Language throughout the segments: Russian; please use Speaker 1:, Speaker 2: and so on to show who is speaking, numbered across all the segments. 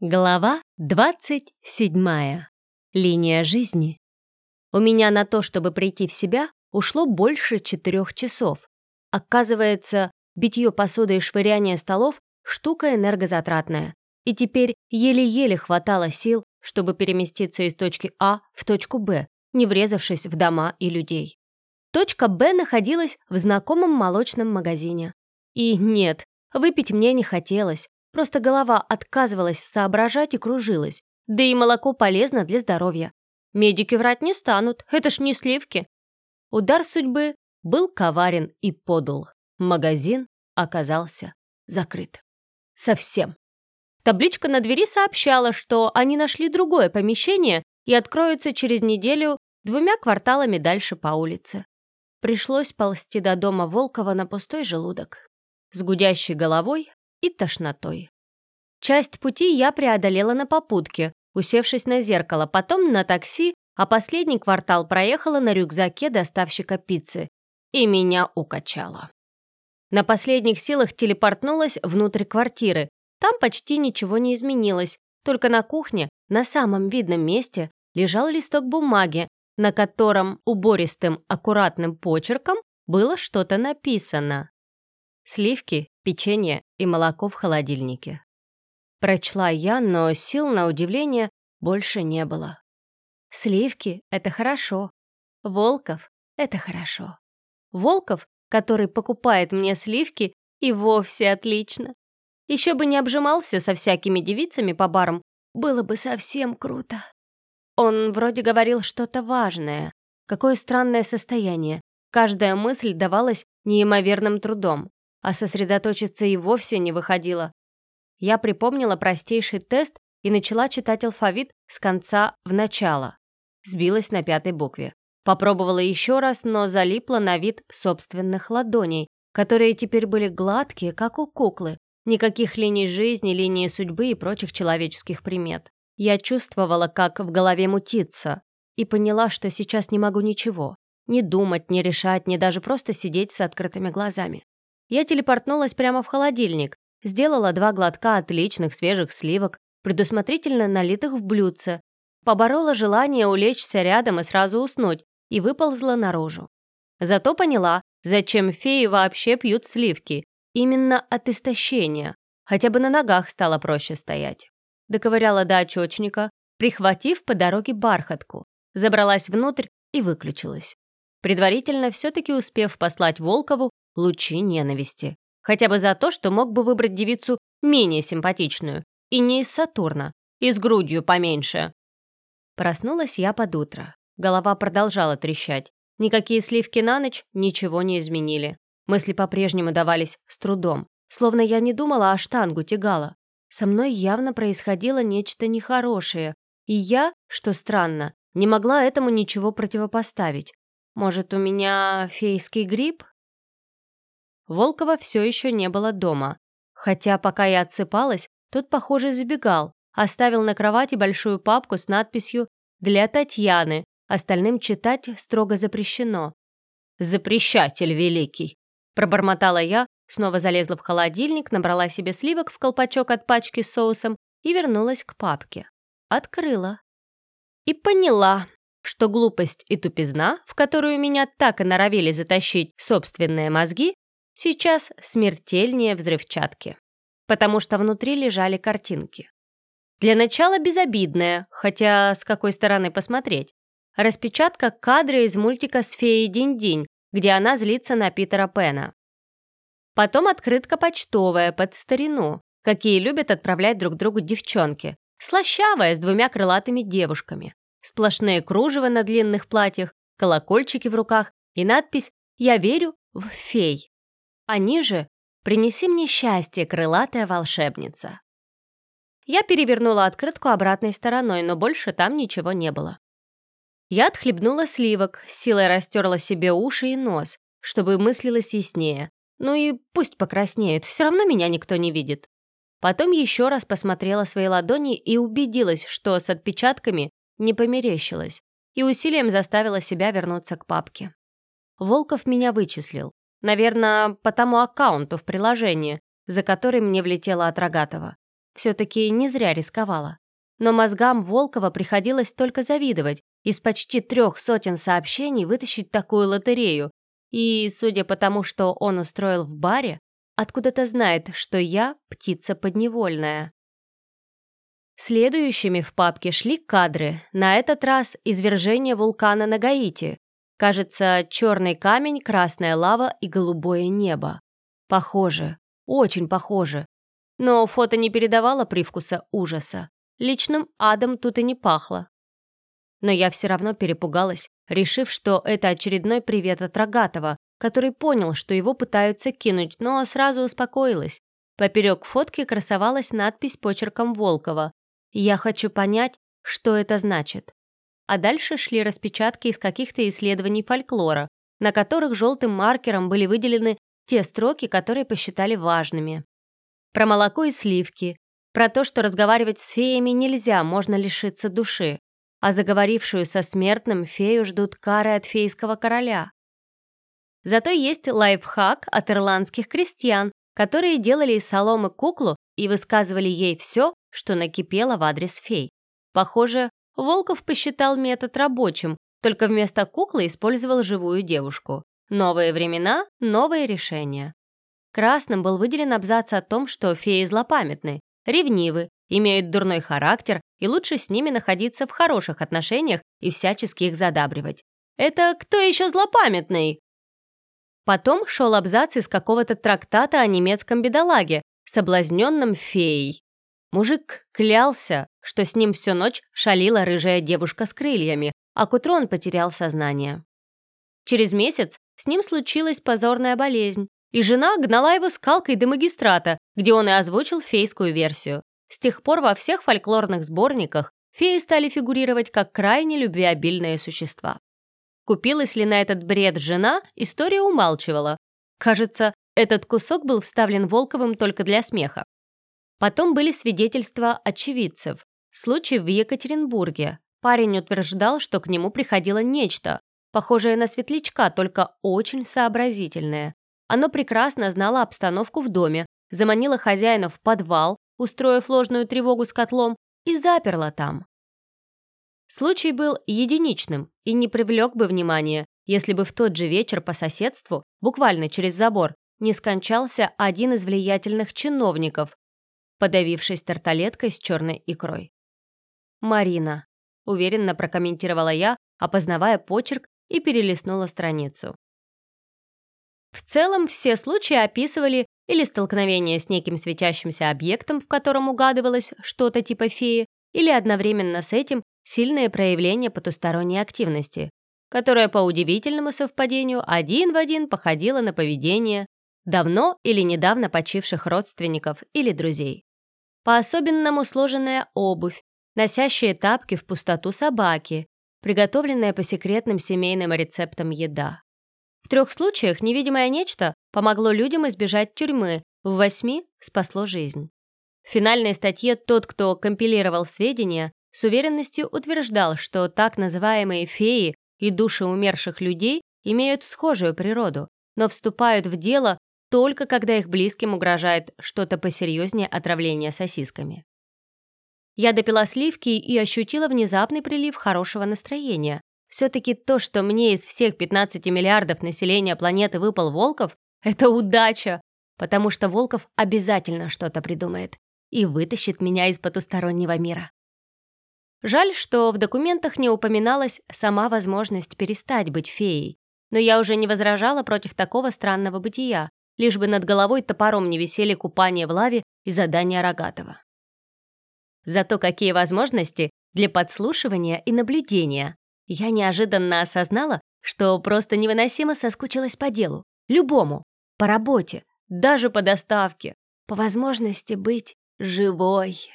Speaker 1: Глава 27. Линия жизни. У меня на то, чтобы прийти в себя, ушло больше четырех часов. Оказывается, битье посуды и швыряние столов – штука энергозатратная. И теперь еле-еле хватало сил, чтобы переместиться из точки А в точку Б, не врезавшись в дома и людей. Точка Б находилась в знакомом молочном магазине. И нет, выпить мне не хотелось, Просто голова отказывалась соображать и кружилась. Да и молоко полезно для здоровья. Медики врать не станут, это ж не сливки. Удар судьбы был коварен и подл. Магазин оказался закрыт. Совсем. Табличка на двери сообщала, что они нашли другое помещение и откроются через неделю двумя кварталами дальше по улице. Пришлось ползти до дома Волкова на пустой желудок. С гудящей головой и тошнотой. Часть пути я преодолела на попутке, усевшись на зеркало, потом на такси, а последний квартал проехала на рюкзаке доставщика пиццы. И меня укачало. На последних силах телепортнулась внутрь квартиры. Там почти ничего не изменилось, только на кухне, на самом видном месте, лежал листок бумаги, на котором убористым аккуратным почерком было что-то написано. Сливки, печенье и молоко в холодильнике. Прочла я, но сил на удивление больше не было. Сливки — это хорошо. Волков — это хорошо. Волков, который покупает мне сливки, и вовсе отлично. Еще бы не обжимался со всякими девицами по барам, было бы совсем круто. Он вроде говорил что-то важное. Какое странное состояние. Каждая мысль давалась неимоверным трудом а сосредоточиться и вовсе не выходило. Я припомнила простейший тест и начала читать алфавит с конца в начало. Сбилась на пятой букве. Попробовала еще раз, но залипла на вид собственных ладоней, которые теперь были гладкие, как у куклы. Никаких линий жизни, линии судьбы и прочих человеческих примет. Я чувствовала, как в голове мутится, и поняла, что сейчас не могу ничего. Не думать, не решать, не даже просто сидеть с открытыми глазами. Я телепортнулась прямо в холодильник, сделала два глотка отличных свежих сливок, предусмотрительно налитых в блюдце, поборола желание улечься рядом и сразу уснуть, и выползла наружу. Зато поняла, зачем феи вообще пьют сливки. Именно от истощения. Хотя бы на ногах стало проще стоять. Доковыряла до очечника, прихватив по дороге бархатку. Забралась внутрь и выключилась. Предварительно все-таки успев послать Волкову лучи ненависти. Хотя бы за то, что мог бы выбрать девицу менее симпатичную. И не из Сатурна, и с грудью поменьше. Проснулась я под утро. Голова продолжала трещать. Никакие сливки на ночь ничего не изменили. Мысли по-прежнему давались с трудом. Словно я не думала, а штангу тягала. Со мной явно происходило нечто нехорошее. И я, что странно, не могла этому ничего противопоставить. Может, у меня фейский грипп? Волкова все еще не было дома. Хотя пока я отсыпалась, тот, похоже, забегал, оставил на кровати большую папку с надписью «Для Татьяны», остальным читать строго запрещено. «Запрещатель великий!» Пробормотала я, снова залезла в холодильник, набрала себе сливок в колпачок от пачки с соусом и вернулась к папке. Открыла. И поняла, что глупость и тупизна, в которую меня так и норовили затащить собственные мозги, сейчас смертельнее взрывчатки, потому что внутри лежали картинки. Для начала безобидная, хотя с какой стороны посмотреть. Распечатка кадра из мультика с феей Динь-Динь, где она злится на Питера Пена. Потом открытка почтовая под старину, какие любят отправлять друг другу девчонки. Слащавая, с двумя крылатыми девушками. Сплошные кружева на длинных платьях, колокольчики в руках и надпись «Я верю в фей». А ниже «Принеси мне счастье, крылатая волшебница». Я перевернула открытку обратной стороной, но больше там ничего не было. Я отхлебнула сливок, силой растерла себе уши и нос, чтобы мыслилось яснее. Ну и пусть покраснеют, все равно меня никто не видит. Потом еще раз посмотрела свои ладони и убедилась, что с отпечатками не померещилась, и усилием заставила себя вернуться к папке. Волков меня вычислил. Наверное, по тому аккаунту в приложении, за который мне влетело от Рогатова. Все-таки не зря рисковала. Но мозгам Волкова приходилось только завидовать, из почти трех сотен сообщений вытащить такую лотерею. И, судя по тому, что он устроил в баре, откуда-то знает, что я птица подневольная. Следующими в папке шли кадры, на этот раз извержение вулкана на Гаити. Кажется, черный камень, красная лава и голубое небо. Похоже, очень похоже. Но фото не передавало привкуса ужаса. Личным адом тут и не пахло. Но я все равно перепугалась, решив, что это очередной привет от Рогатова, который понял, что его пытаются кинуть, но сразу успокоилась. Поперек фотки красовалась надпись почерком Волкова «Я хочу понять, что это значит». А дальше шли распечатки из каких-то исследований фольклора, на которых желтым маркером были выделены те строки, которые посчитали важными. Про молоко и сливки, про то, что разговаривать с феями нельзя, можно лишиться души, а заговорившую со смертным фею ждут кары от фейского короля. Зато есть лайфхак от ирландских крестьян, которые делали из соломы куклу и высказывали ей все, что накипело в адрес фей. Похоже, Волков посчитал метод рабочим, только вместо куклы использовал живую девушку. Новые времена, новые решения. Красным был выделен абзац о том, что феи злопамятны, ревнивы, имеют дурной характер и лучше с ними находиться в хороших отношениях и всячески их задабривать. Это кто еще злопамятный? Потом шел абзац из какого-то трактата о немецком бедолаге, соблазненном феей. Мужик клялся, что с ним всю ночь шалила рыжая девушка с крыльями, а к утру он потерял сознание. Через месяц с ним случилась позорная болезнь, и жена гнала его скалкой до магистрата, где он и озвучил фейскую версию. С тех пор во всех фольклорных сборниках феи стали фигурировать как крайне любвеобильные существа. Купилась ли на этот бред жена, история умалчивала. Кажется, этот кусок был вставлен Волковым только для смеха. Потом были свидетельства очевидцев. Случай в Екатеринбурге. Парень утверждал, что к нему приходило нечто, похожее на светлячка, только очень сообразительное. Оно прекрасно знало обстановку в доме, заманило хозяина в подвал, устроив ложную тревогу с котлом, и заперло там. Случай был единичным и не привлек бы внимания, если бы в тот же вечер по соседству, буквально через забор, не скончался один из влиятельных чиновников, подавившись тарталеткой с черной икрой. «Марина», — уверенно прокомментировала я, опознавая почерк и перелистнула страницу. В целом, все случаи описывали или столкновение с неким светящимся объектом, в котором угадывалось что-то типа феи, или одновременно с этим сильное проявление потусторонней активности, которое по удивительному совпадению один в один походило на поведение давно или недавно почивших родственников или друзей. По-особенному сложенная обувь, носящие тапки в пустоту собаки, приготовленная по секретным семейным рецептам еда. В трех случаях невидимое нечто помогло людям избежать тюрьмы, в восьми спасло жизнь. В финальной статье тот, кто компилировал сведения, с уверенностью утверждал, что так называемые феи и души умерших людей имеют схожую природу, но вступают в дело только когда их близким угрожает что-то посерьезнее отравления сосисками. Я допила сливки и ощутила внезапный прилив хорошего настроения, все-таки то, что мне из всех 15 миллиардов населения планеты выпал Волков, это удача, потому что Волков обязательно что-то придумает и вытащит меня из потустороннего мира. Жаль, что в документах не упоминалась сама возможность перестать быть феей, но я уже не возражала против такого странного бытия, лишь бы над головой топором не висели купание в лаве и задания Рогатова. Зато какие возможности для подслушивания и наблюдения я неожиданно осознала, что просто невыносимо соскучилась по делу, любому, по работе, даже по доставке, по возможности быть живой.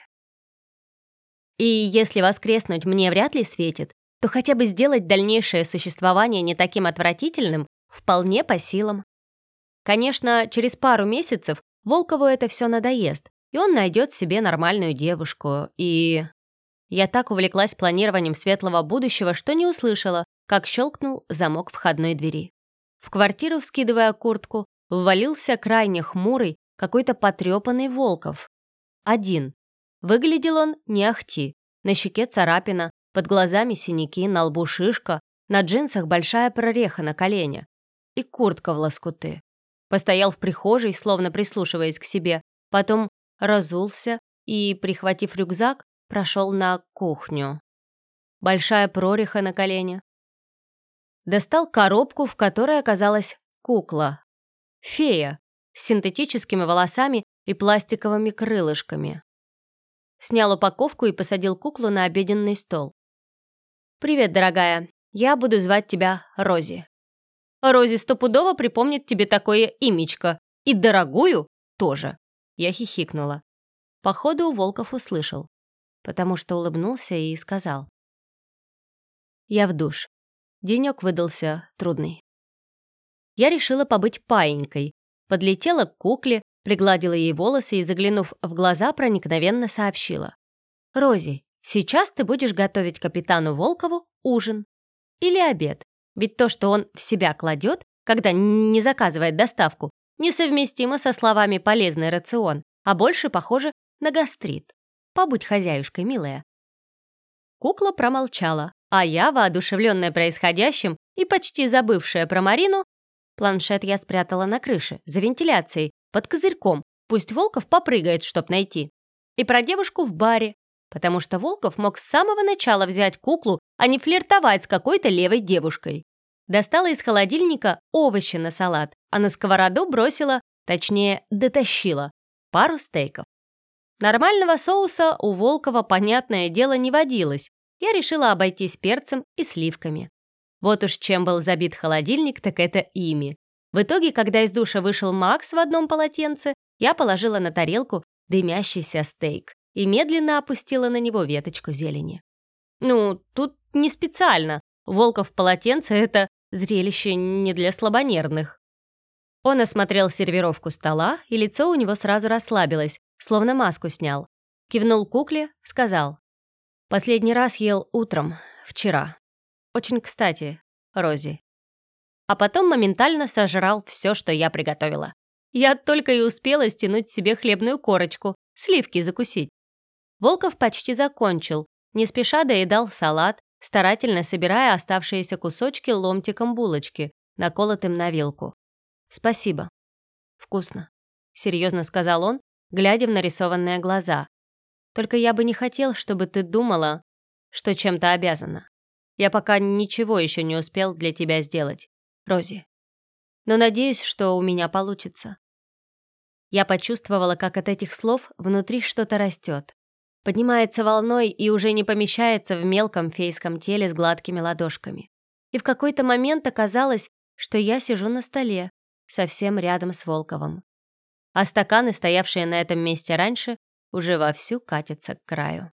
Speaker 1: И если воскреснуть мне вряд ли светит, то хотя бы сделать дальнейшее существование не таким отвратительным вполне по силам. Конечно, через пару месяцев Волкову это все надоест, и он найдет себе нормальную девушку, и... Я так увлеклась планированием светлого будущего, что не услышала, как щелкнул замок входной двери. В квартиру, вскидывая куртку, ввалился крайне хмурый, какой-то потрепанный Волков. Один, Выглядел он не ахти. На щеке царапина, под глазами синяки, на лбу шишка, на джинсах большая прореха на колене. И куртка в лоскуты. Постоял в прихожей, словно прислушиваясь к себе, потом разулся и, прихватив рюкзак, прошел на кухню. Большая прореха на колене. Достал коробку, в которой оказалась кукла. Фея с синтетическими волосами и пластиковыми крылышками. Снял упаковку и посадил куклу на обеденный стол. «Привет, дорогая. Я буду звать тебя Рози». «Рози стопудово припомнит тебе такое имечко. И дорогую тоже». Я хихикнула. Походу, Волков услышал, потому что улыбнулся и сказал. «Я в душ. Денек выдался трудный». Я решила побыть паинькой. Подлетела к кукле, пригладила ей волосы и, заглянув в глаза, проникновенно сообщила. «Рози, сейчас ты будешь готовить капитану Волкову ужин. Или обед. Ведь то, что он в себя кладет, когда не заказывает доставку, несовместимо со словами «полезный рацион», а больше похоже на гастрит. Побудь хозяюшкой, милая». Кукла промолчала, а я, воодушевленная происходящим и почти забывшая про Марину, планшет я спрятала на крыше, за вентиляцией, под козырьком, пусть Волков попрыгает, чтоб найти. И про девушку в баре, потому что Волков мог с самого начала взять куклу, а не флиртовать с какой-то левой девушкой. Достала из холодильника овощи на салат, а на сковороду бросила, точнее, дотащила, пару стейков. Нормального соуса у Волкова, понятное дело, не водилось. Я решила обойтись перцем и сливками. Вот уж чем был забит холодильник, так это ими. В итоге, когда из душа вышел Макс в одном полотенце, я положила на тарелку дымящийся стейк и медленно опустила на него веточку зелени. Ну, тут не специально. Волков в полотенце — это зрелище не для слабонервных. Он осмотрел сервировку стола, и лицо у него сразу расслабилось, словно маску снял. Кивнул кукле, сказал. «Последний раз ел утром, вчера. Очень кстати, Рози а потом моментально сожрал все, что я приготовила. Я только и успела стянуть себе хлебную корочку, сливки закусить. Волков почти закончил, не спеша доедал салат, старательно собирая оставшиеся кусочки ломтиком булочки, наколотым на вилку. «Спасибо. Вкусно», — серьезно сказал он, глядя в нарисованные глаза. «Только я бы не хотел, чтобы ты думала, что чем-то обязана. Я пока ничего еще не успел для тебя сделать. Рози. Но надеюсь, что у меня получится. Я почувствовала, как от этих слов внутри что-то растет. Поднимается волной и уже не помещается в мелком фейском теле с гладкими ладошками. И в какой-то момент оказалось, что я сижу на столе, совсем рядом с Волковым. А стаканы, стоявшие на этом месте раньше, уже вовсю катятся к краю.